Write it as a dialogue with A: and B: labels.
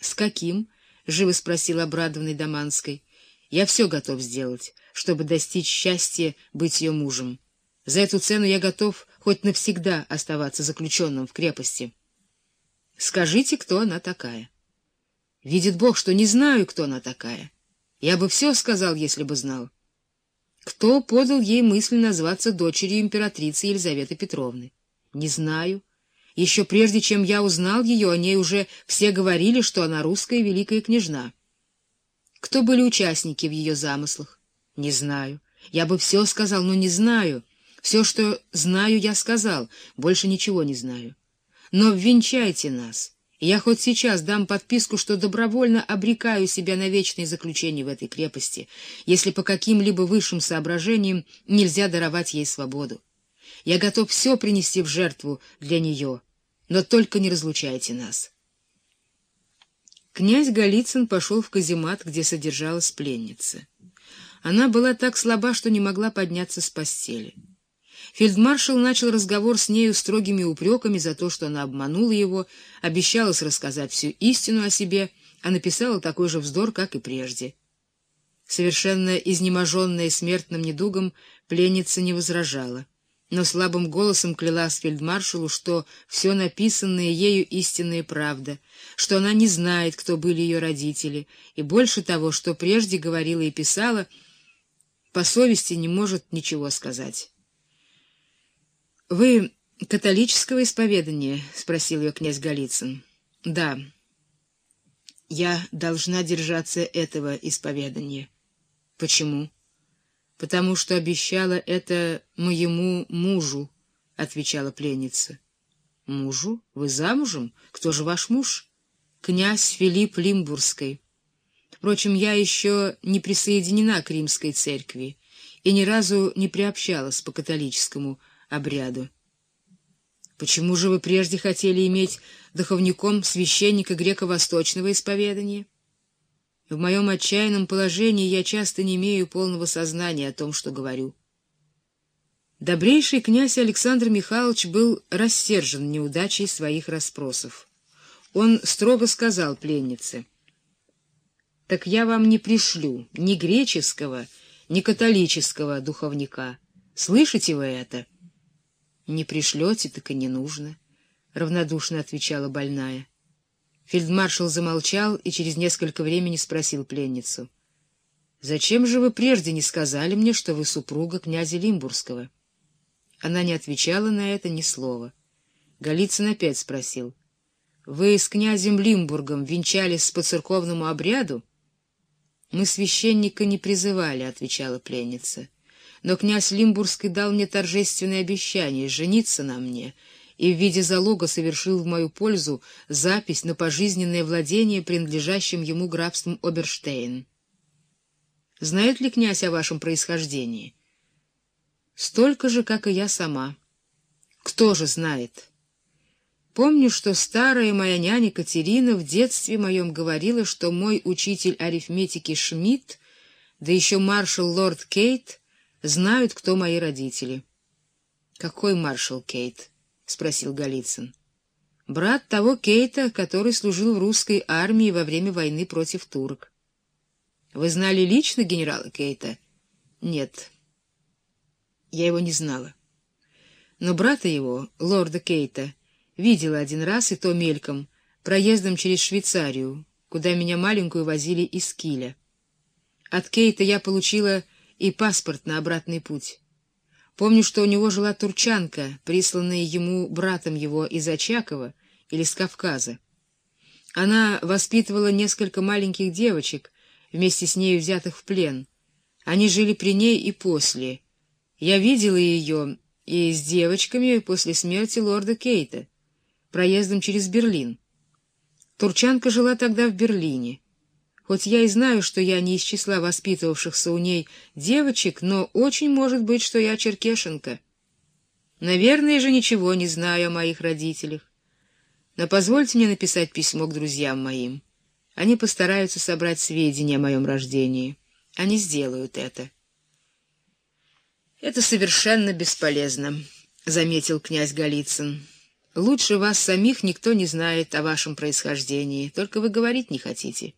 A: С каким? живо спросил обрадованный Даманской. Я все готов сделать, чтобы достичь счастья быть ее мужем. За эту цену я готов хоть навсегда оставаться заключенным в крепости. Скажите, кто она такая? Видит Бог, что не знаю, кто она такая. Я бы все сказал, если бы знал. Кто подал ей мысль назваться дочерью императрицы Елизаветы Петровны? Не знаю. Еще прежде, чем я узнал ее, о ней уже все говорили, что она русская великая княжна. Кто были участники в ее замыслах? Не знаю. Я бы все сказал, но не знаю. Все, что знаю, я сказал, больше ничего не знаю. Но венчайте нас. Я хоть сейчас дам подписку, что добровольно обрекаю себя на вечное заключение в этой крепости, если по каким-либо высшим соображениям нельзя даровать ей свободу. Я готов все принести в жертву для нее, но только не разлучайте нас. Князь Голицын пошел в каземат, где содержалась пленница. Она была так слаба, что не могла подняться с постели. Фельдмаршал начал разговор с нею строгими упреками за то, что она обманула его, обещалась рассказать всю истину о себе, а написала такой же вздор, как и прежде. Совершенно изнеможенная смертным недугом, пленница не возражала, но слабым голосом клялась фельдмаршалу, что все написанное ею истинная правда, что она не знает, кто были ее родители, и больше того, что прежде говорила и писала, по совести не может ничего сказать. Вы католического исповедания? спросил ее князь Голицын. Да. Я должна держаться этого исповедания. Почему? Потому что обещала это моему мужу, отвечала пленница. Мужу? Вы замужем? Кто же ваш муж? Князь Филипп Лимбургский. Впрочем, я еще не присоединена к римской церкви и ни разу не приобщалась по католическому обряду. Почему же вы прежде хотели иметь духовником священника греко-восточного исповедания? В моем отчаянном положении я часто не имею полного сознания о том, что говорю. Добрейший князь Александр Михайлович был рассержен неудачей своих расспросов. Он строго сказал пленнице: "Так я вам не пришлю ни греческого, ни католического духовника. Слышите вы это?" Не пришлете, так и не нужно, равнодушно отвечала больная. Фельдмаршал замолчал и через несколько времени спросил пленницу: "Зачем же вы прежде не сказали мне, что вы супруга князя Лимбургского?" Она не отвечала на это ни слова. Голицын опять спросил: "Вы с князем Лимбургом венчались по церковному обряду?" "Мы священника не призывали", отвечала пленница но князь Лимбургский дал мне торжественное обещание жениться на мне и в виде залога совершил в мою пользу запись на пожизненное владение принадлежащим ему графством Оберштейн. Знает ли князь о вашем происхождении? Столько же, как и я сама. Кто же знает? Помню, что старая моя няня Катерина в детстве моем говорила, что мой учитель арифметики Шмидт, да еще маршал лорд Кейт знают, кто мои родители. Какой маршал Кейт? Спросил Голицын. Брат того Кейта, который служил в русской армии во время войны против турок. Вы знали лично генерала Кейта? Нет. Я его не знала. Но брата его, лорда Кейта, видела один раз и то мельком, проездом через Швейцарию, куда меня маленькую возили из Киля. От Кейта я получила и паспорт на обратный путь. Помню, что у него жила турчанка, присланная ему братом его из Очакова или с Кавказа. Она воспитывала несколько маленьких девочек, вместе с нею взятых в плен. Они жили при ней и после. Я видела ее и с девочками после смерти лорда Кейта, проездом через Берлин. Турчанка жила тогда в Берлине. Хоть я и знаю, что я не из числа воспитывавшихся у ней девочек, но очень может быть, что я черкешенка. Наверное же ничего не знаю о моих родителях. Но позвольте мне написать письмо к друзьям моим. Они постараются собрать сведения о моем рождении. Они сделают это. Это совершенно бесполезно, заметил князь Голицын. Лучше вас самих никто не знает о вашем происхождении, только вы говорить не хотите.